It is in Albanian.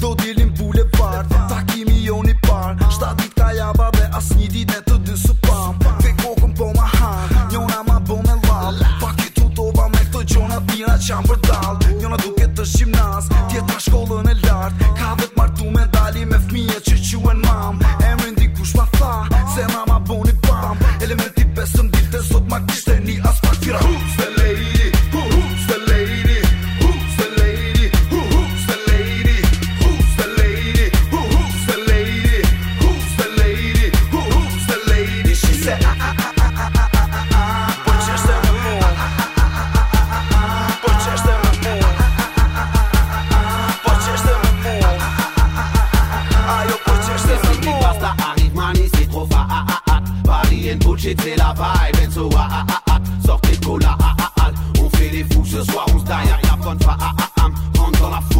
Do dilim bule part Takimi jo një par Shta dit ka java dhe as një dit e të dy së pam Kaj kokën po ma han Njona ma bo me lal Pa kitu doba me këto gjona pina që am përdal Njona duke të shimnas Tjeta shkollën e lart Ka vet martu me dali me fmije që quen mam C'était la vibe. Enzo, ah ah ah ah, sortez cola, ah ah ah. On fait les fous ce soir, on se y'a la bonne fa ah ah ah. Rentre dans la foule.